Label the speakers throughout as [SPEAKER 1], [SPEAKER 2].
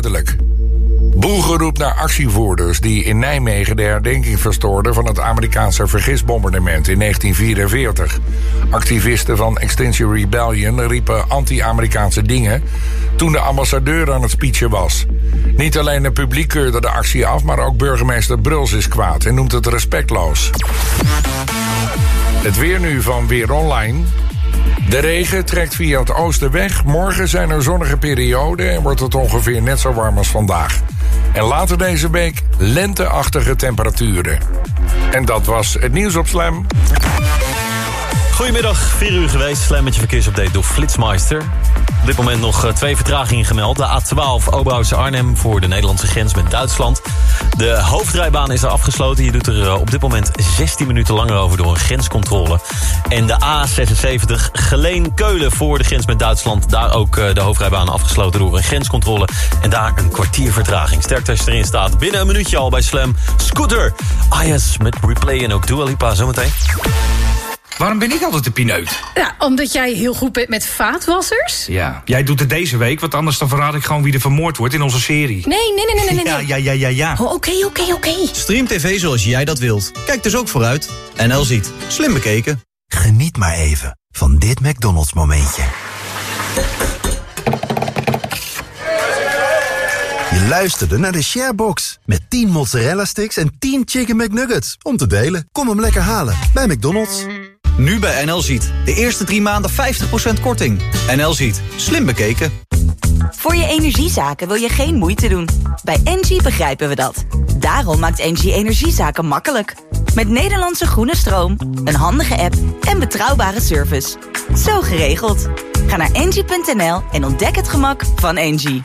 [SPEAKER 1] duidelijk. Boelgeroep naar actievoerders die in Nijmegen de herdenking verstoorden van het Amerikaanse vergisbombardement in 1944. Activisten van Extinction Rebellion riepen anti-Amerikaanse dingen toen de ambassadeur aan het speechen was. Niet alleen het publiek keurde de actie af, maar ook burgemeester Bruls is kwaad en noemt het respectloos. Het weer nu van Weer Online. De regen trekt via het oosten weg. Morgen zijn er zonnige perioden en wordt het ongeveer net zo warm als vandaag. En later deze week lenteachtige temperaturen. En dat was het nieuws op Slam.
[SPEAKER 2] Goedemiddag, 4 uur geweest. Slam met je verkeersupdate door Flitsmeister. Op dit moment nog eh, twee vertragingen gemeld. De A12 Oberhausen Arnhem voor de Nederlandse grens met Duitsland. De hoofdrijbaan is er afgesloten. Je doet er eh, op dit moment 16 minuten langer over door een grenscontrole. En de A76 Geleen-Keulen voor de grens met Duitsland. Daar ook eh, de hoofdrijbaan afgesloten door een grenscontrole. En daar een kwartier vertraging. Sterkte als je erin staat. Binnen een minuutje al bij Slam. Scooter. Ayas met Replay en ook Dua Lipa zometeen.
[SPEAKER 3] Waarom ben ik altijd de pineut?
[SPEAKER 4] Ja, omdat jij heel goed bent met vaatwassers.
[SPEAKER 3] Ja, jij doet het deze week, want anders dan verraad ik gewoon wie er vermoord wordt in onze serie.
[SPEAKER 4] Nee, nee, nee, nee, nee. nee.
[SPEAKER 3] Ja, ja, ja, ja, ja.
[SPEAKER 4] Oh, Oké, oké, oké.
[SPEAKER 5] Stream TV zoals jij dat wilt. Kijk dus ook vooruit. NL ziet. Slim bekeken.
[SPEAKER 6] Geniet maar even van dit McDonald's momentje. Je luisterde naar de Sharebox. Met 10 mozzarella sticks en 10 chicken McNuggets. Om te delen. Kom hem lekker halen bij McDonald's.
[SPEAKER 5] Nu bij NL ziet. De eerste drie maanden 50% korting. NL ziet. Slim bekeken.
[SPEAKER 7] Voor je energiezaken wil je geen moeite doen. Bij Engie begrijpen we dat. Daarom maakt Engie energiezaken makkelijk. Met Nederlandse groene stroom, een handige app en betrouwbare service. Zo geregeld. Ga naar engie.nl en ontdek het gemak van Engie.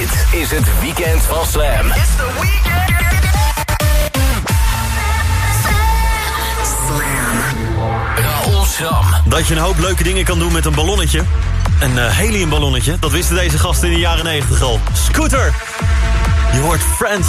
[SPEAKER 8] Dit is het weekend van Slam. Raoul Schram.
[SPEAKER 2] Dat je een hoop leuke dingen kan doen met een ballonnetje. Een uh, heliumballonnetje. Dat wisten deze gasten in de jaren 90 al. Scooter. Je hoort Friends.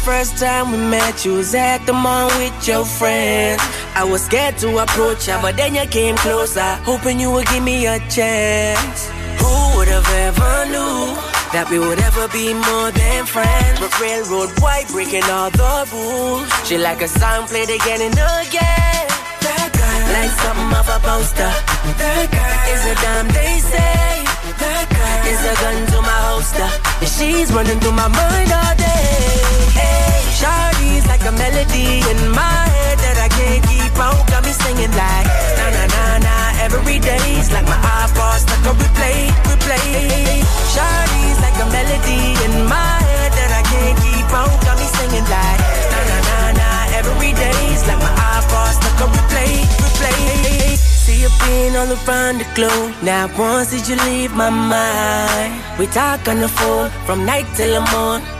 [SPEAKER 9] First time we met? You was at the mall with your friends. I was scared to approach ya, but then you came closer, hoping you would give me a chance. Who would have ever knew that we would ever be more than friends? But railroad white breaking all the rules. She like a song played again and again. That girl, like something off a poster. That girl is a damn they say. That girl is a gun to my holster. And she's running through my mind all day. Shawty's like a melody in my head that I can't keep out. Got me singing like na na na na every day's like my iPod stuck on replay, replay. Shawty's like a melody in my head that I can't keep out. Got me singing like na na na na every day's like my iPod stuck on replay, replay. See you being all around the globe. Now once did you leave my mind? We talk on the phone from night till the morning.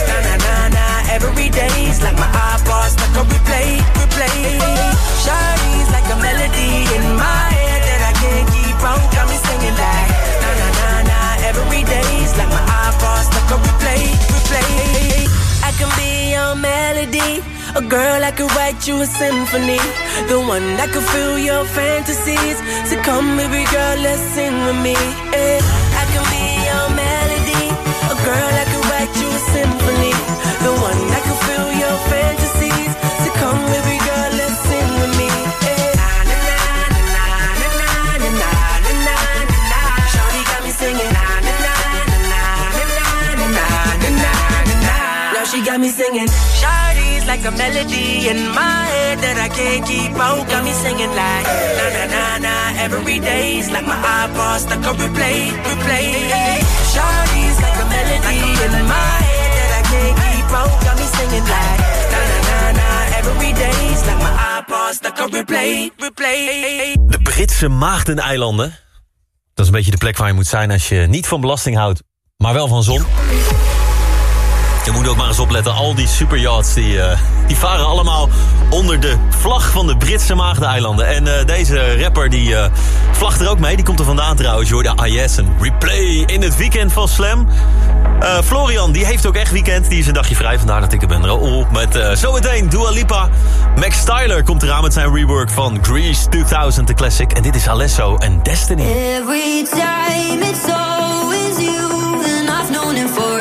[SPEAKER 9] every day's like my iPod stuck on replay, replay. Shawty's like a melody in my head that I can't keep out. Got me singing like na na na na every day's like my iPod stuck on replay, replay. I can be your melody. A girl I could write you a symphony. The one that could fill your fantasies. So come, baby girl, let's sing with me. Yeah. I can be your melody. A girl I got me singing. Shawty's like a melody in my head that I can't keep out. Got me singing like na na na na every day's like my iPod stuck on replay, replay. Shawty's like a melody in my head that I can't keep out. Got me singing like na na na na every day's like my iPod stuck on replay, replay.
[SPEAKER 2] De Britse Maagdeneilanden. Dat is een beetje de plek waar je moet zijn als je niet van belasting houdt, maar wel van zon. Je moet ook maar eens opletten, al die superyachts die, eh, die varen allemaal onder de vlag van de Britse Maagdeneilanden. En eh, deze rapper die uh, er ook mee, die komt er vandaan trouwens. Je hoorde IS Replay in het weekend van Slam. Florian, die heeft ook echt weekend, die is een dagje vrij, vandaar dat ik er ben. Raoul met zometeen Dua Lipa. Max Styler komt eraan met zijn rework van Grease 2000, de classic. En dit is Alesso en Destiny.
[SPEAKER 10] Every time it's always you and I've known it forever.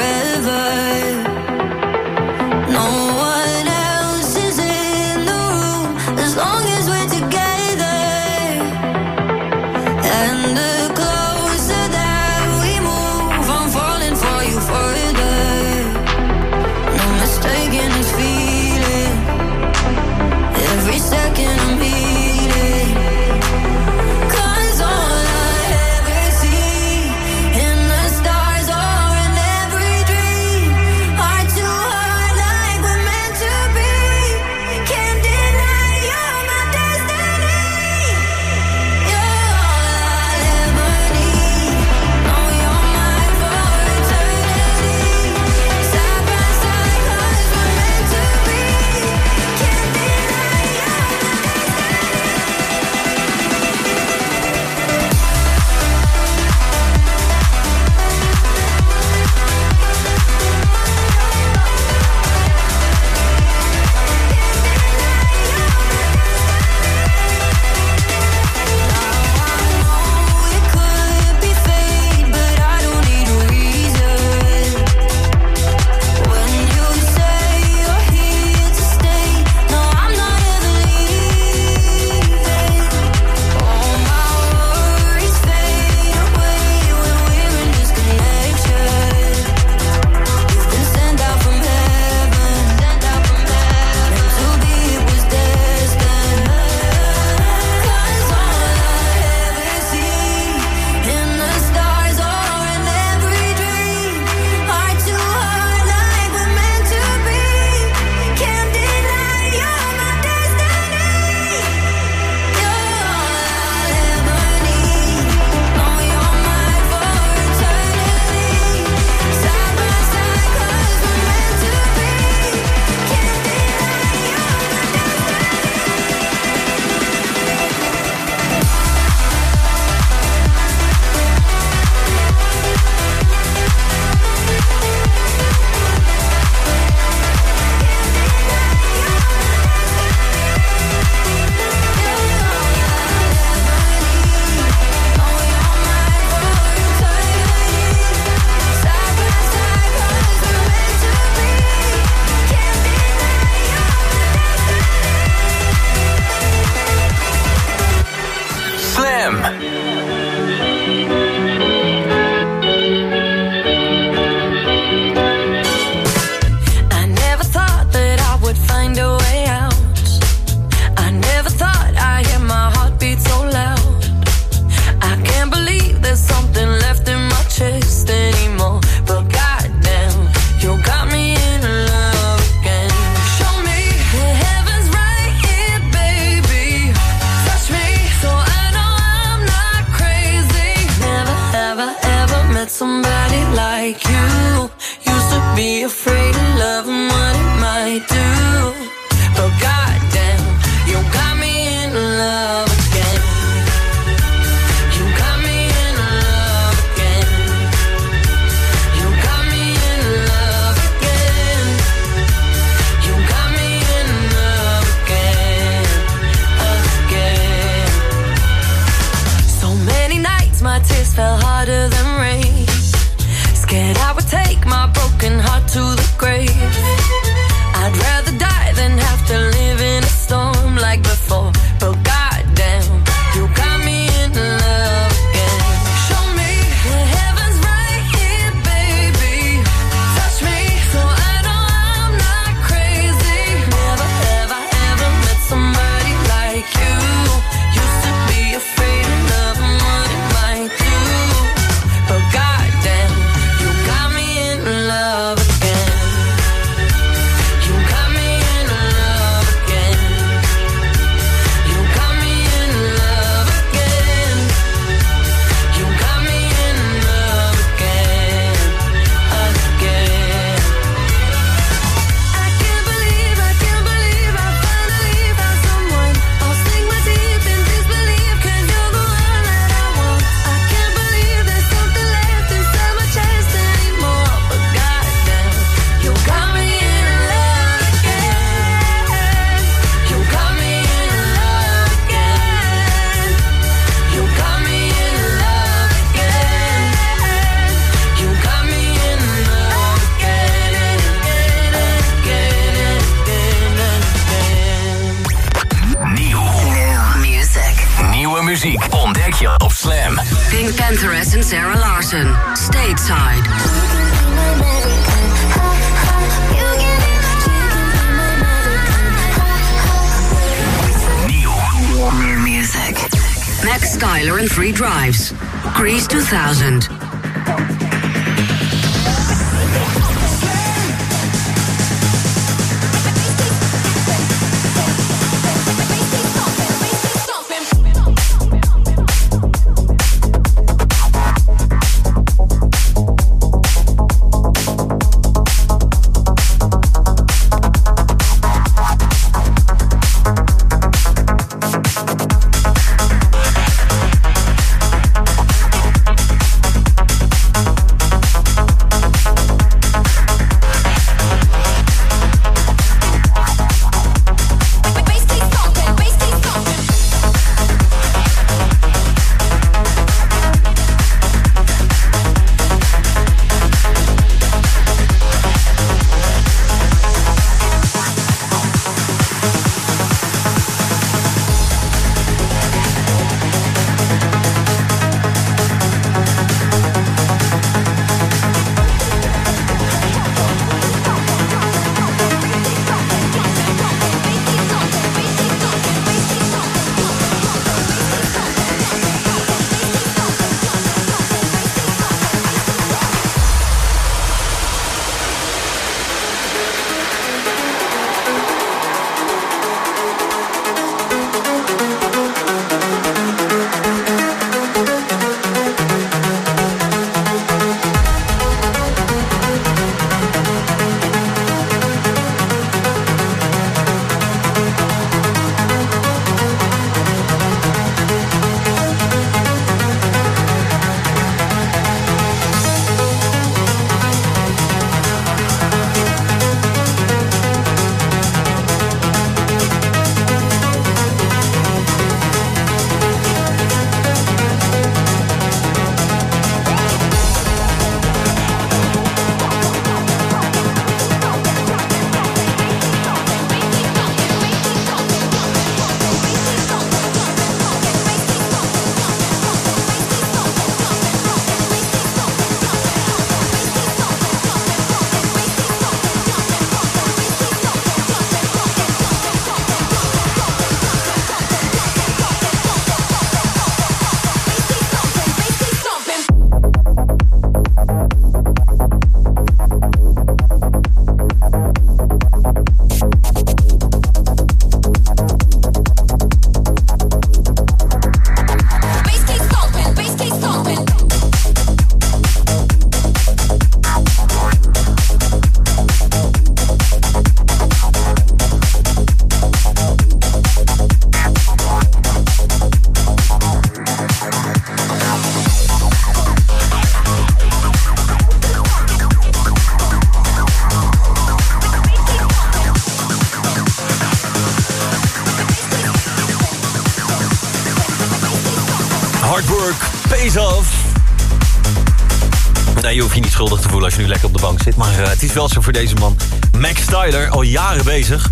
[SPEAKER 2] Het is wel zo voor deze man. Max Tyler, al jaren bezig.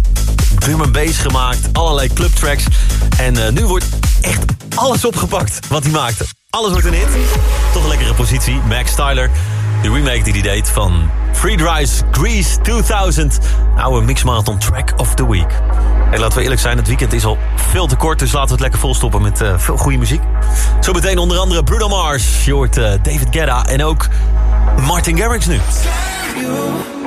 [SPEAKER 2] Drum en bass gemaakt, allerlei clubtracks. En eh, nu wordt echt alles opgepakt wat hij maakte. Alles wordt een. Toch een lekkere positie. Max Tyler, de remake die hij deed van Free Dries Grease 2000. Oude mixmarathon track of the week. Hey, laten we eerlijk zijn, het weekend is al veel te kort... dus laten we het lekker volstoppen met eh, veel goede muziek. Zo meteen onder andere Bruno Mars, je eh, David Guetta... en ook Martin Garrix nu.
[SPEAKER 11] You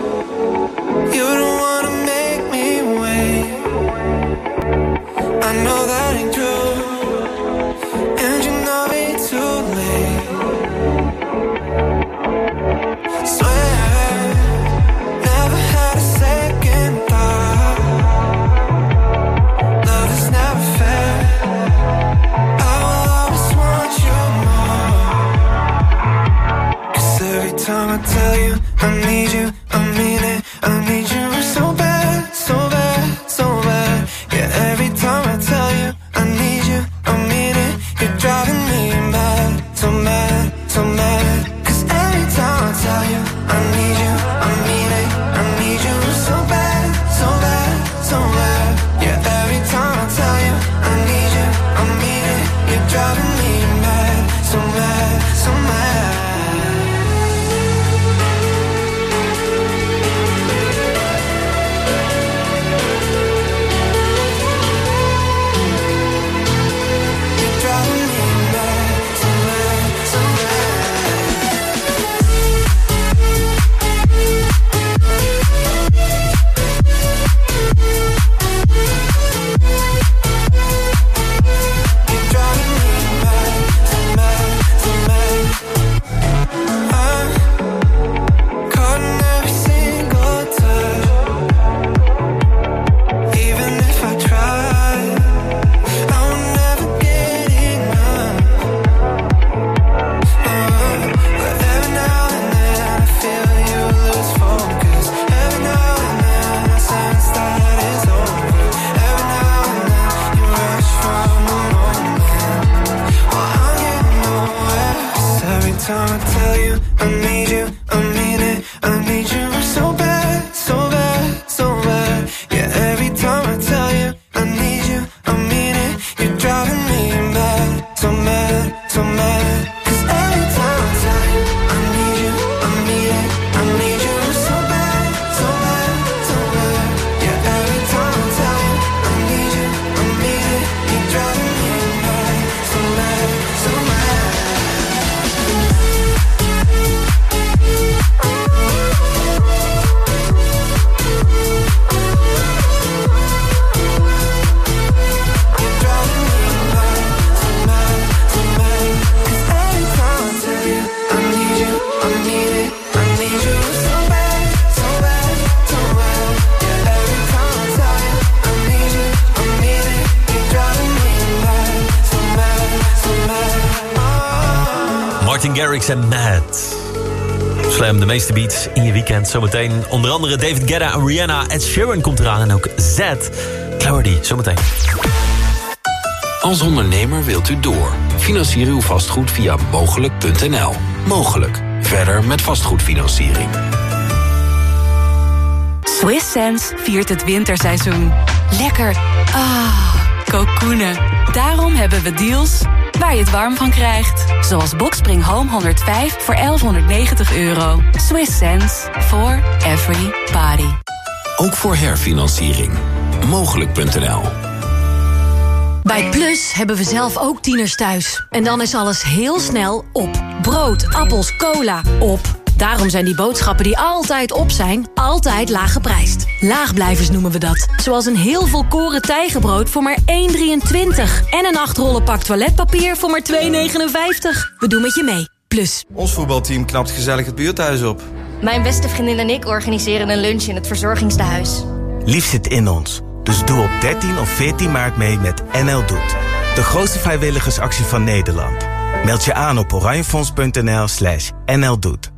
[SPEAKER 2] en Mad. Slam, de meeste beats in je weekend. Zometeen onder andere David Guetta en Rihanna. Ed Sheeran komt eraan en ook Z. Clarity, zometeen.
[SPEAKER 12] Als ondernemer wilt u door. Financier uw vastgoed via mogelijk.nl. Mogelijk. Verder met vastgoedfinanciering.
[SPEAKER 13] Swiss Sense viert het winterseizoen. Lekker. Ah, kokoenen. Daarom hebben we deals waar je het warm van krijgt. Zoals Boxspring Home 105 voor 1190 euro. Swiss Sense for every body.
[SPEAKER 12] Ook voor herfinanciering. Mogelijk.nl.
[SPEAKER 14] Bij Plus hebben we zelf ook tieners thuis. En dan is alles heel snel op. Brood, appels, cola, op. Daarom zijn die boodschappen die altijd op zijn, altijd laag geprijsd. Laagblijvers noemen we dat. Zoals een heel volkoren tijgenbrood voor maar 1,23. En een 8 rollen pak toiletpapier voor maar 2,59. We doen met je mee. Plus.
[SPEAKER 15] Ons voetbalteam knapt gezellig het buurthuis op.
[SPEAKER 16] Mijn beste vriendin en ik organiseren een lunch in het verzorgingstehuis.
[SPEAKER 7] Lief zit in ons. Dus doe op 13 of 14 maart mee met NL Doet. De grootste vrijwilligersactie van Nederland. Meld je aan op oranjefonds.nl slash NL Doet.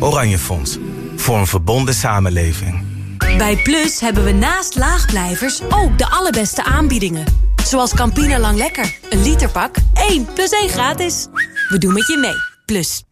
[SPEAKER 7] Oranje Fonds. Voor een verbonden samenleving.
[SPEAKER 14] Bij Plus hebben we naast laagblijvers ook de allerbeste aanbiedingen.
[SPEAKER 17] Zoals Campina Lang Lekker. Een literpak, 1 plus 1 gratis. We doen met je mee. Plus.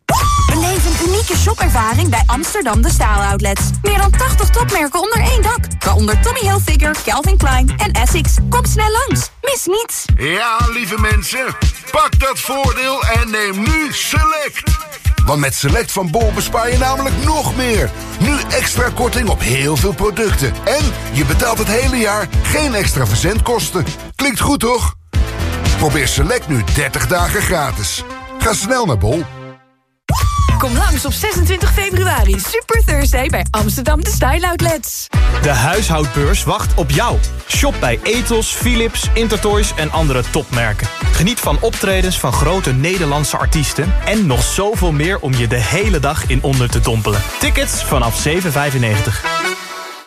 [SPEAKER 18] Beleef een unieke shopervaring bij Amsterdam De Staal Outlets. Meer dan 80 topmerken onder één dak. Waaronder Tommy Hilfiger, Calvin Klein en Essex. Kom snel langs. Mis niets.
[SPEAKER 19] Ja, lieve mensen. Pak dat voordeel en neem nu Select. Want met Select van Bol bespaar je namelijk nog meer. Nu extra korting op heel veel producten. En je betaalt het hele jaar geen extra verzendkosten. Klinkt goed, toch? Probeer Select nu 30 dagen gratis. Ga snel naar Bol.
[SPEAKER 18] Kom langs op 26 februari. Super Thursday bij Amsterdam De Style Outlets.
[SPEAKER 20] De huishoudbeurs wacht op jou. Shop bij Ethos, Philips, Intertoys en andere topmerken. Geniet van optredens van grote Nederlandse artiesten... en nog zoveel meer om je de hele dag in onder te dompelen. Tickets vanaf 7,95.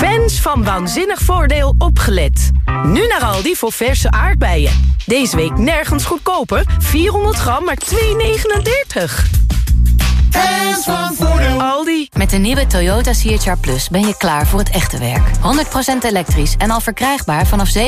[SPEAKER 21] Fans van Waanzinnig Voordeel opgelet. Nu naar Aldi voor verse aardbeien. Deze week nergens goedkoper. 400 gram, maar 2,39.
[SPEAKER 22] Fans van Voordeel.
[SPEAKER 21] Aldi.
[SPEAKER 22] Met de nieuwe Toyota CHR Plus ben je klaar voor het echte werk. 100% elektrisch en al verkrijgbaar vanaf 37.995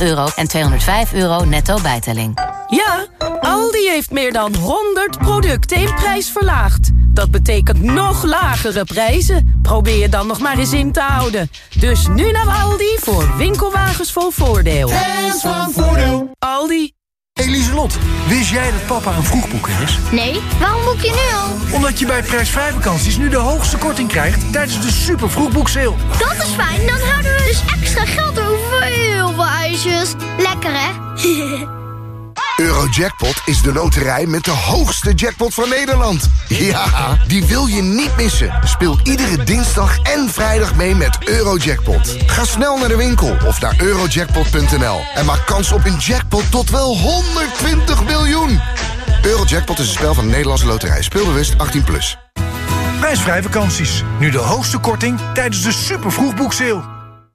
[SPEAKER 22] euro en 205 euro netto bijtelling.
[SPEAKER 21] Ja, Aldi heeft meer dan 100 producten in prijs verlaagd. Dat betekent nog lagere prijzen. Probeer je dan nog maar eens in te houden. Dus nu naar Aldi voor winkelwagens vol voordeel.
[SPEAKER 19] Fans van Voordeel.
[SPEAKER 21] Aldi.
[SPEAKER 23] Hey Lieselot, wist jij dat papa een vroegboeker is?
[SPEAKER 24] Nee, waarom boek je nu al?
[SPEAKER 23] Omdat je bij prijsvrij vakanties nu de hoogste korting krijgt tijdens de super vroegboekseil.
[SPEAKER 24] Dat is fijn, dan houden we dus extra geld over voor heel veel ijsjes. Lekker hè?
[SPEAKER 19] Eurojackpot is de loterij met de hoogste jackpot van Nederland. Ja, die wil je niet missen. Speel iedere dinsdag en vrijdag mee met Eurojackpot. Ga snel naar de winkel of naar eurojackpot.nl en maak kans op een jackpot tot wel 120 miljoen. Eurojackpot is een spel van de Nederlandse loterij. Speelbewust 18+. Plus.
[SPEAKER 23] Prijsvrij vakanties. Nu de hoogste korting tijdens de super.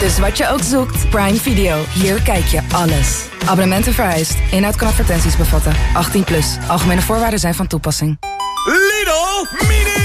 [SPEAKER 18] Dus wat je ook zoekt, Prime Video. Hier kijk je alles. Abonnementen vereist. Inhoud kan advertenties bevatten. 18 plus. Algemene voorwaarden zijn van toepassing.
[SPEAKER 20] Lidl Mini!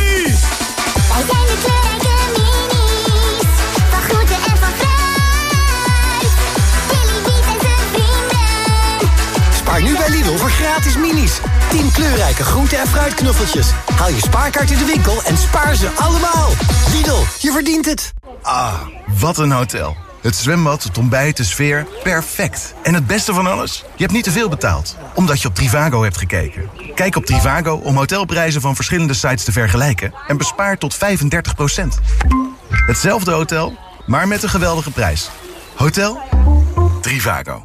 [SPEAKER 6] Voor gratis minis. 10 kleurrijke groente- en fruitknuffeltjes. Haal je spaarkaart in de winkel en spaar ze allemaal. Lidl, je verdient het.
[SPEAKER 25] Ah, wat een hotel. Het zwembad, het ontbijt, de sfeer, perfect. En het beste van alles? Je hebt niet te veel betaald, omdat je op Trivago hebt gekeken. Kijk op Trivago om hotelprijzen van verschillende sites te vergelijken... en bespaar tot 35% Hetzelfde hotel, maar met een geweldige prijs. Hotel Trivago.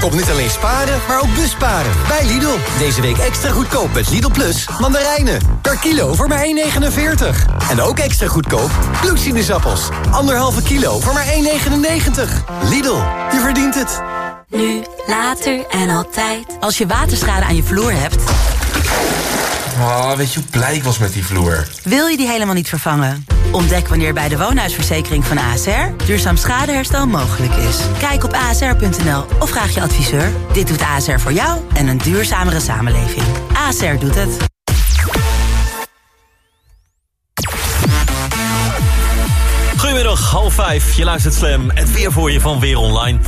[SPEAKER 6] Kom niet alleen sparen, maar ook busparen. Bij Lidl. Deze week extra goedkoop met Lidl Plus mandarijnen. Per kilo voor maar 1,49. En ook extra goedkoop bloedsinusappels. Anderhalve kilo voor maar 1,99. Lidl, je verdient het.
[SPEAKER 7] Nu, later en altijd. Als je waterschade aan je vloer hebt...
[SPEAKER 26] Oh, weet je hoe blij ik was met die vloer?
[SPEAKER 7] Wil je die helemaal niet vervangen? Ontdek wanneer bij de woonhuisverzekering van ASR duurzaam schadeherstel mogelijk is. Kijk op asr.nl of vraag je adviseur. Dit doet ASR voor jou en een duurzamere samenleving. ASR doet het.
[SPEAKER 2] Goedemiddag, half vijf. Je luistert Slam. Het weer voor je van Weer Online.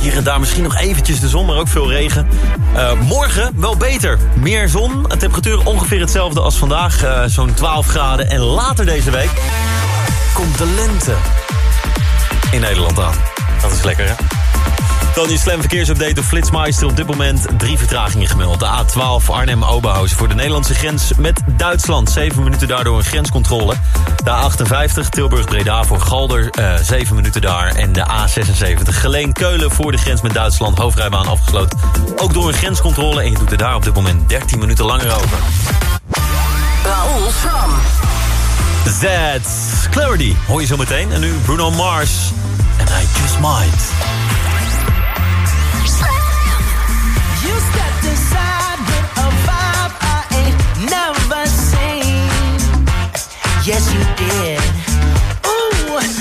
[SPEAKER 2] Hier en daar misschien nog eventjes de zon, maar ook veel regen. Uh, morgen wel beter. Meer zon. Temperatuur ongeveer hetzelfde als vandaag. Uh, Zo'n 12 graden. En later deze week komt de lente in Nederland aan. Dat is lekker, hè? Dan verkeersopdate slim verkeersupdate de Flitsmeister. Op dit moment drie vertragingen gemeld. De A12 Arnhem-Oberhausen voor de Nederlandse grens met Duitsland. Zeven minuten daardoor een grenscontrole. De A58 Tilburg-Breda voor Galder. Uh, zeven minuten daar. En de A76 Geleen-Keulen voor de grens met Duitsland. Hoofdrijbaan afgesloten. Ook door een grenscontrole. En je doet er daar op dit moment 13 minuten langer over.
[SPEAKER 27] Raoul
[SPEAKER 2] That's Clarity. Hoor je zo meteen. En nu Bruno Mars. And I Just Might.
[SPEAKER 28] yes you did. Ooh.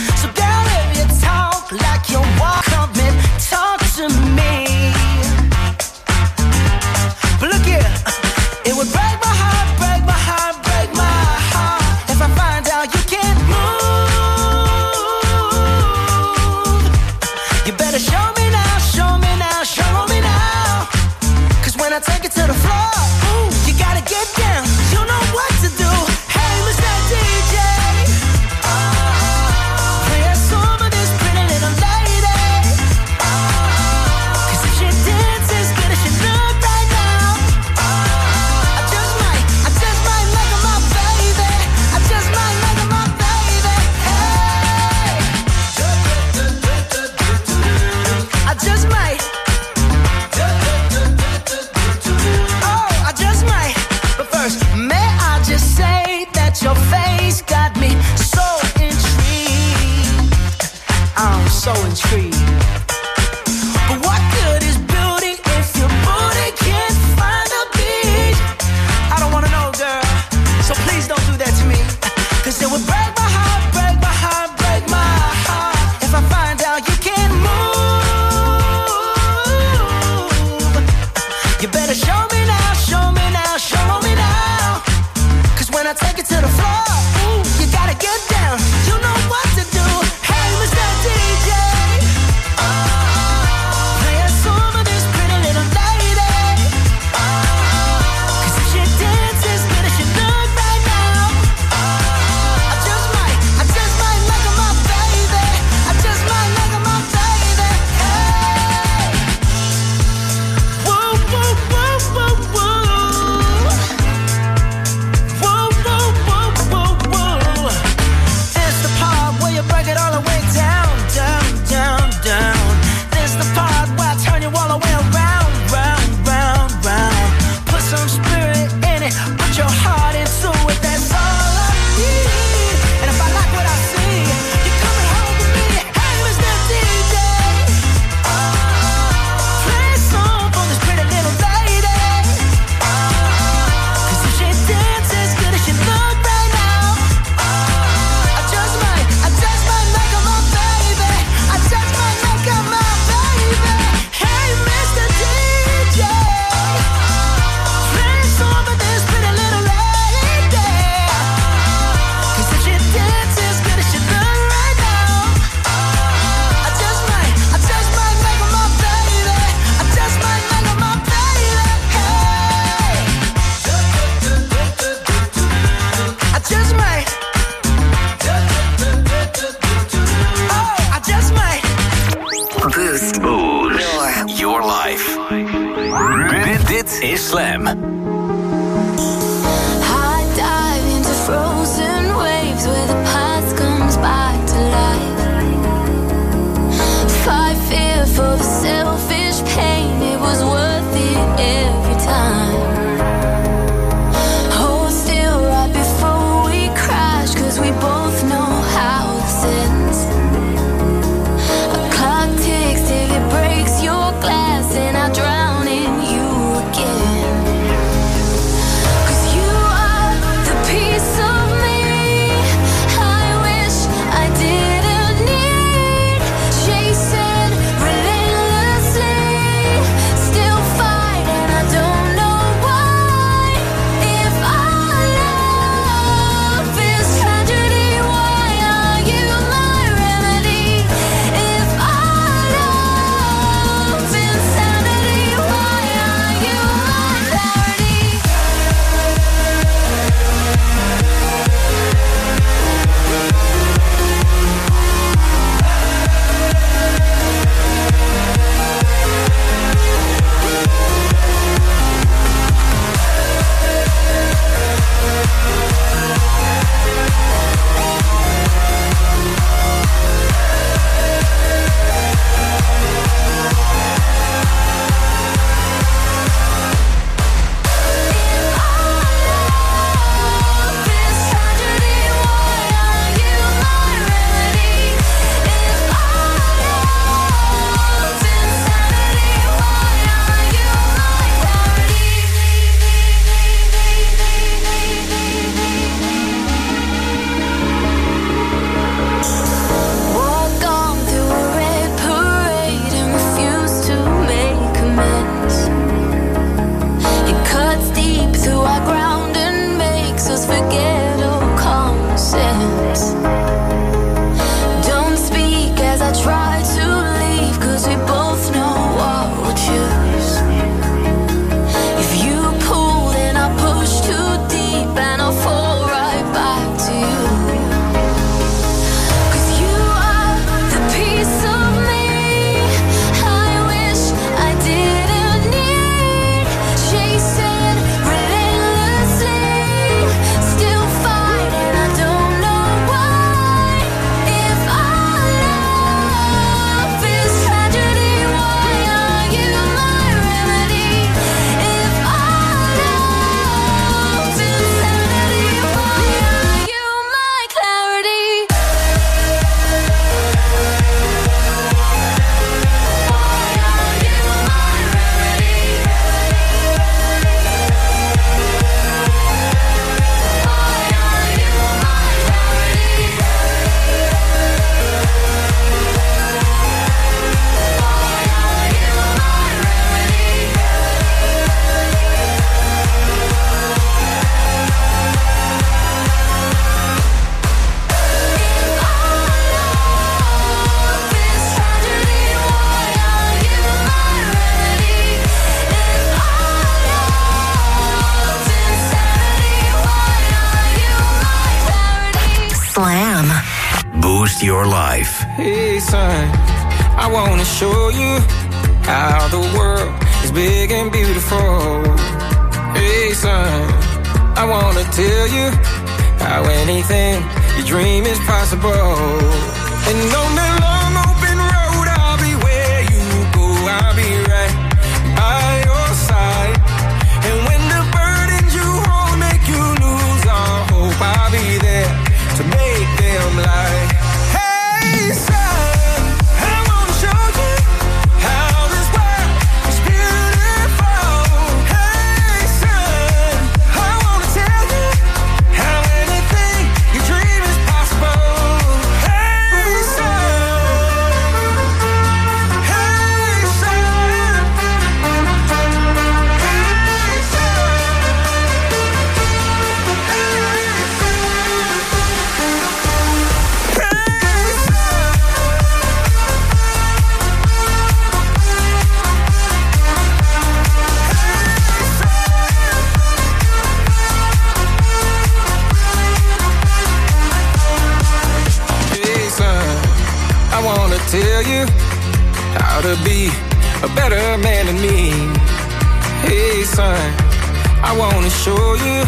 [SPEAKER 28] show you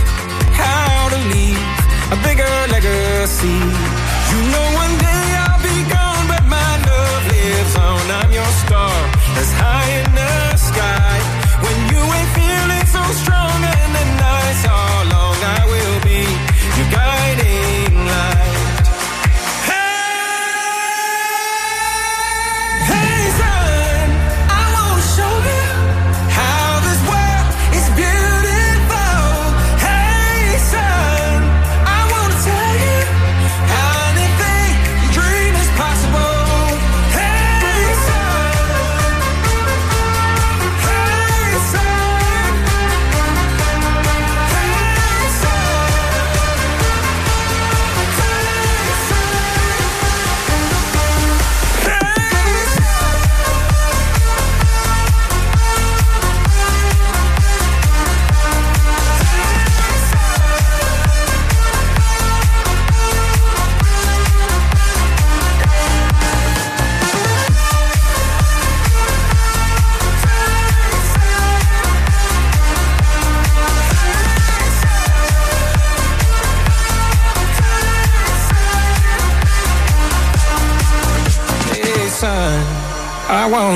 [SPEAKER 29] how
[SPEAKER 28] to leave a bigger legacy.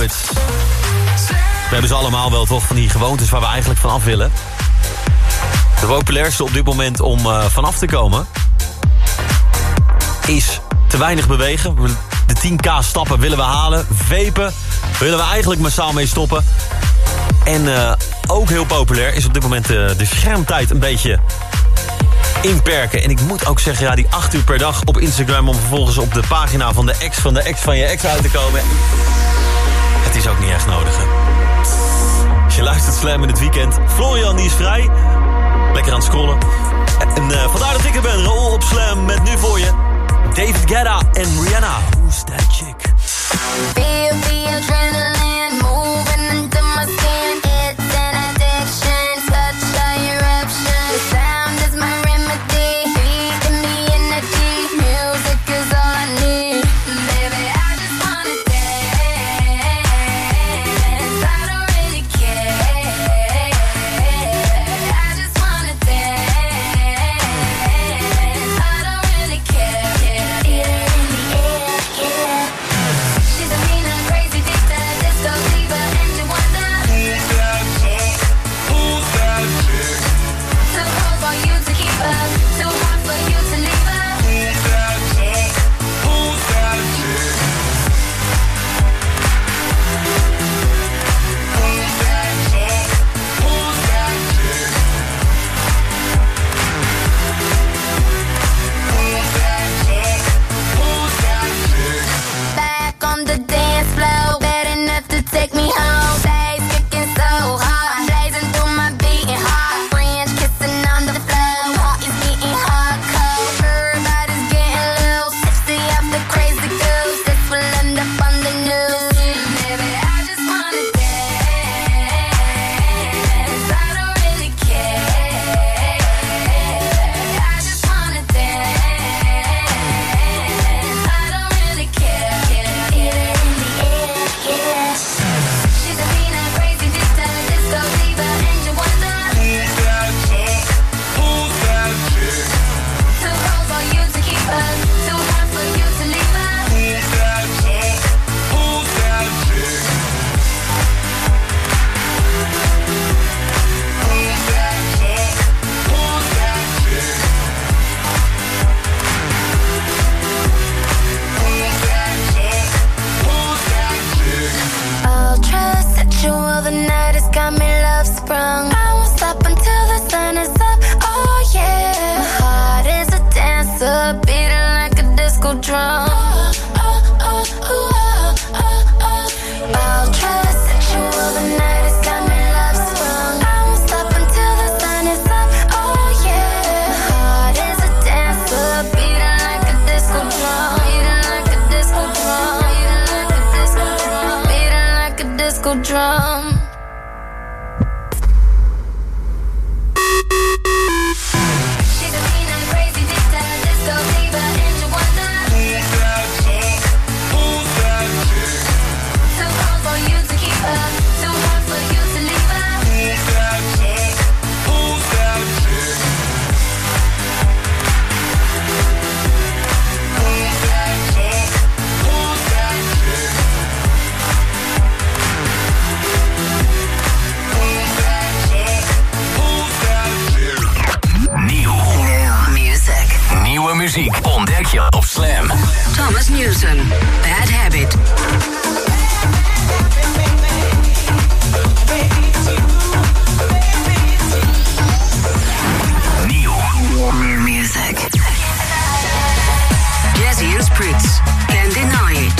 [SPEAKER 24] We hebben ze allemaal wel toch van die gewoontes waar we eigenlijk van af willen. De populairste op dit moment om uh, vanaf te komen... is te weinig bewegen. De 10k stappen willen we halen. Vepen willen we eigenlijk massaal mee stoppen. En eh, ook heel populair is op dit moment eh, de schermtijd een beetje inperken. En ik moet ook zeggen, ja, die 8 uur per dag op Instagram... om vervolgens op de pagina van de ex van de ex van je ex uit te komen... Het is ook niet echt nodig, hè? Als je luistert Slam in het weekend. Florian, die is vrij. Lekker aan het scrollen. En uh, vandaar dat ik er ben. Rol op Slam met nu voor je... David Guetta en Rihanna. Who's that chick?
[SPEAKER 30] muziek ontdek je op Slam.
[SPEAKER 27] Thomas Newsom, Bad Habit.
[SPEAKER 30] Nieuw.
[SPEAKER 27] Warmer music. Jazzy en Spritz. Can't deny it.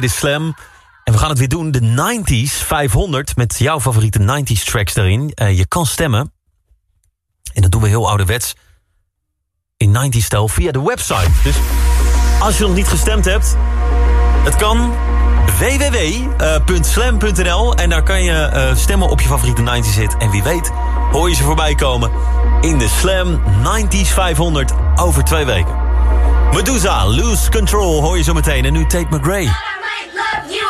[SPEAKER 2] Dit Slam. En we gaan het weer doen, de 90s 500, met jouw favoriete 90s tracks daarin. Eh, je kan stemmen, en dat doen we heel ouderwets, in 90s stijl via de website. Dus als je nog niet gestemd hebt, het kan www.slam.nl eh, en daar kan je eh, stemmen op je favoriete 90s hit. En wie weet hoor je ze voorbij komen in de Slam 90s 500 over twee weken. Medusa, Lose Control hoor je zo meteen en nu Tate McRae.
[SPEAKER 24] love you.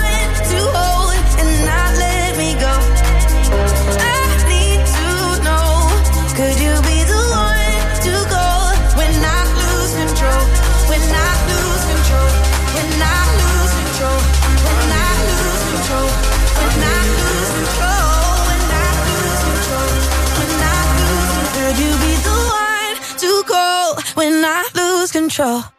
[SPEAKER 28] Control?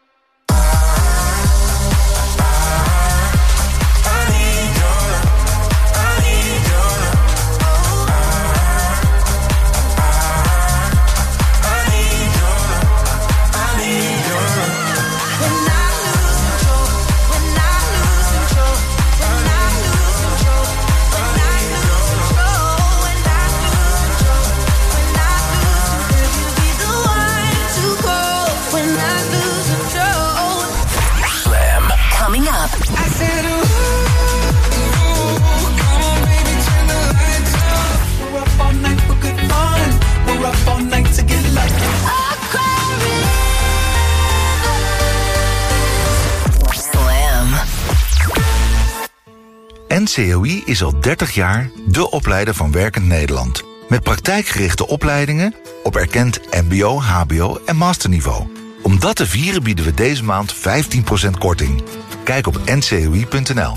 [SPEAKER 31] NCOI is al 30 jaar de opleider van Werkend Nederland. Met praktijkgerichte opleidingen op erkend mbo, hbo en masterniveau. Om dat te vieren bieden we deze maand 15% korting. Kijk op ncoi.nl.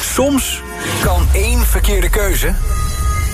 [SPEAKER 30] Soms kan één verkeerde keuze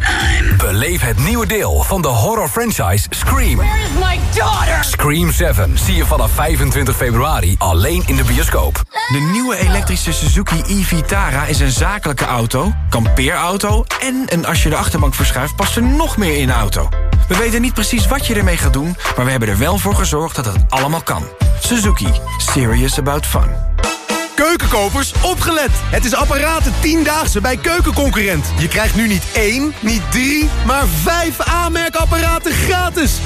[SPEAKER 27] time.
[SPEAKER 30] Beleef het nieuwe deel van de horror franchise Scream.
[SPEAKER 27] Where is my daughter?
[SPEAKER 30] Scream 7 zie je vanaf 25 februari alleen in de bioscoop.
[SPEAKER 32] De nieuwe elektrische Suzuki e-Vitara is een zakelijke auto, kampeerauto... en een als je de achterbank verschuift past er nog meer in de auto. We weten niet precies wat je ermee gaat doen... maar we hebben er wel voor gezorgd dat het allemaal kan. Suzuki. Serious about fun.
[SPEAKER 33] Keukenkopers, opgelet! Het is apparaten 10-daagse bij Keukenconcurrent. Je krijgt nu niet één, niet drie, maar vijf aanmerkapparaten gratis.